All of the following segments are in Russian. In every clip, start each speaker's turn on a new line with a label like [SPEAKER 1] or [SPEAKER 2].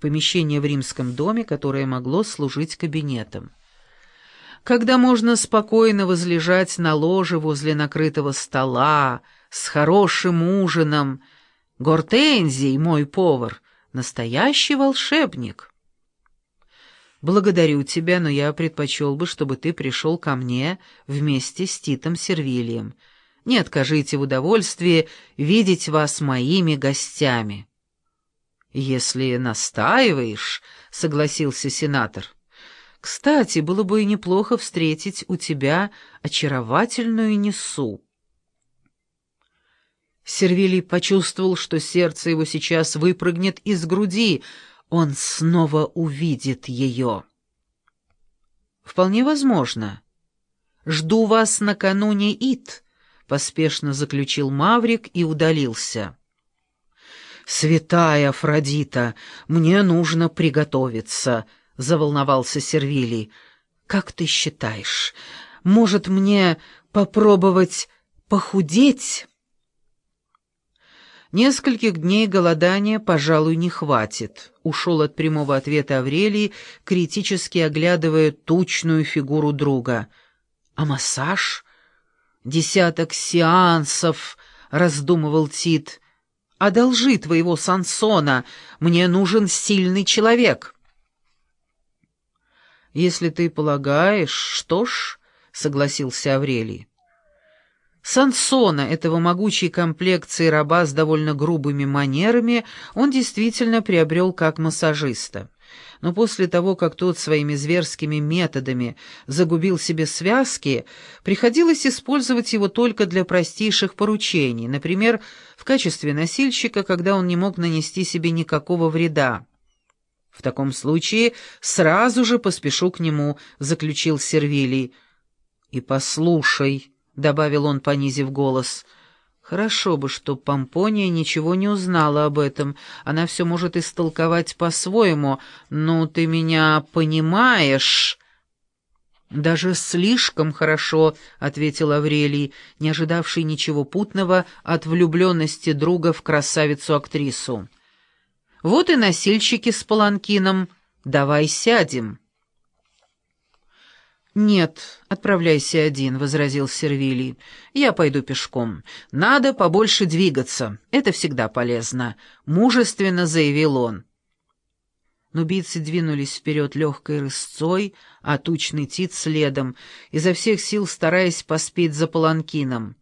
[SPEAKER 1] помещение в римском доме, которое могло служить кабинетом. Когда можно спокойно возлежать на ложе возле накрытого стола, с хорошим ужином. Гортензий, мой повар, настоящий волшебник. Благодарю тебя, но я предпочел бы, чтобы ты пришел ко мне вместе с Титом Сервилием. Не откажите в удовольствии видеть вас моими гостями. «Если настаиваешь», — согласился сенатор. «Кстати, было бы и неплохо встретить у тебя очаровательную Несу». Сервилий почувствовал, что сердце его сейчас выпрыгнет из груди. Он снова увидит ее. «Вполне возможно. Жду вас накануне Ит», — поспешно заключил Маврик и удалился. «Святая Афродита, мне нужно приготовиться», — заволновался Сервилий. «Как ты считаешь, может мне попробовать похудеть?» Нескольких дней голодания, пожалуй, не хватит. Ушел от прямого ответа Аврелий, критически оглядывая тучную фигуру друга. А массаж? Десяток сеансов, раздумывал Тит. Одолжи твоего Сансона, мне нужен сильный человек. Если ты полагаешь, что ж, согласился Аврелий. Сансона, этого могучей комплекции раба с довольно грубыми манерами, он действительно приобрел как массажиста. Но после того, как тот своими зверскими методами загубил себе связки, приходилось использовать его только для простейших поручений, например, в качестве носильщика, когда он не мог нанести себе никакого вреда. «В таком случае сразу же поспешу к нему», — заключил Сервилий. «И послушай», добавил он, понизив голос. «Хорошо бы, что Помпония ничего не узнала об этом. Она все может истолковать по-своему. Ну, ты меня понимаешь?» «Даже слишком хорошо», — ответил Аврелий, не ожидавший ничего путного от влюбленности друга в красавицу-актрису. «Вот и носильщики с паланкином. Давай сядем». «Нет, отправляйся один», — возразил Сервилий. «Я пойду пешком. Надо побольше двигаться. Это всегда полезно», — мужественно заявил он. Нубийцы двинулись вперед легкой рысцой, а тучный тит следом, изо всех сил стараясь поспеть за паланкином.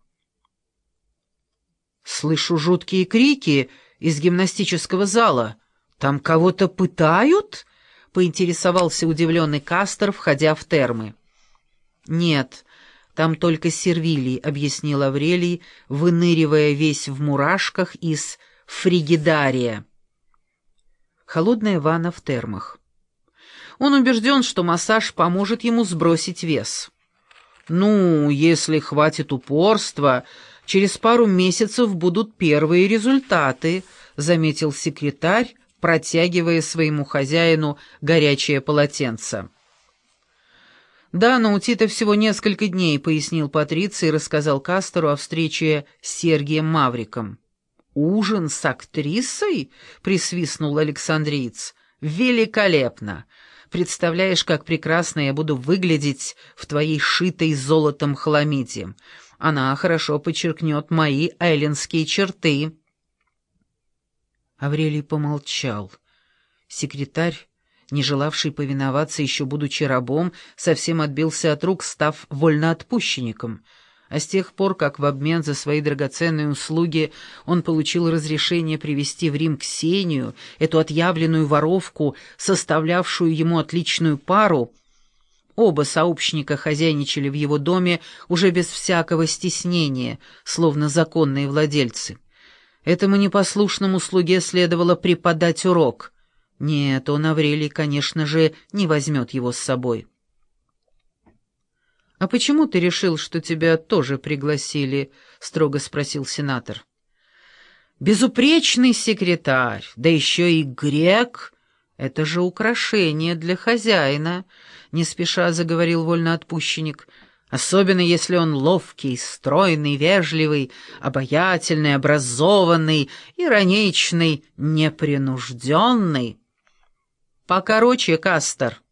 [SPEAKER 1] «Слышу жуткие крики из гимнастического зала. Там кого-то пытают?» — поинтересовался удивленный Кастер, входя в термы. «Нет, там только сервилий», — объяснил Аврелий, выныривая весь в мурашках из фригидария. Холодная ванна в термах. Он убежден, что массаж поможет ему сбросить вес. «Ну, если хватит упорства, через пару месяцев будут первые результаты», — заметил секретарь, протягивая своему хозяину горячее полотенце. «Да, но у Тита всего несколько дней», — пояснил Патриций и рассказал Кастеру о встрече с Сергием Мавриком. «Ужин с актрисой?» — присвистнул Александриец. «Великолепно! Представляешь, как прекрасно я буду выглядеть в твоей шитой золотом хламиде. Она хорошо подчеркнет мои эллинские черты». Аврелий помолчал. Секретарь не желавший повиноваться еще будучи рабом, совсем отбился от рук, став вольноотпущенником. А с тех пор, как в обмен за свои драгоценные услуги он получил разрешение привести в Рим Ксению, эту отъявленную воровку, составлявшую ему отличную пару, оба сообщника хозяйничали в его доме уже без всякого стеснения, словно законные владельцы. Этому непослушному слуге следовало преподать урок — нет, он, Аврелий, конечно же, не возьмет его с собой. «А почему ты решил, что тебя тоже пригласили?» — строго спросил сенатор. «Безупречный секретарь, да еще и грек. Это же украшение для хозяина», — не спеша заговорил вольноотпущенник. «Особенно если он ловкий, стройный, вежливый, обаятельный, образованный, ироничный, непринужденный». Покороче, Кастер».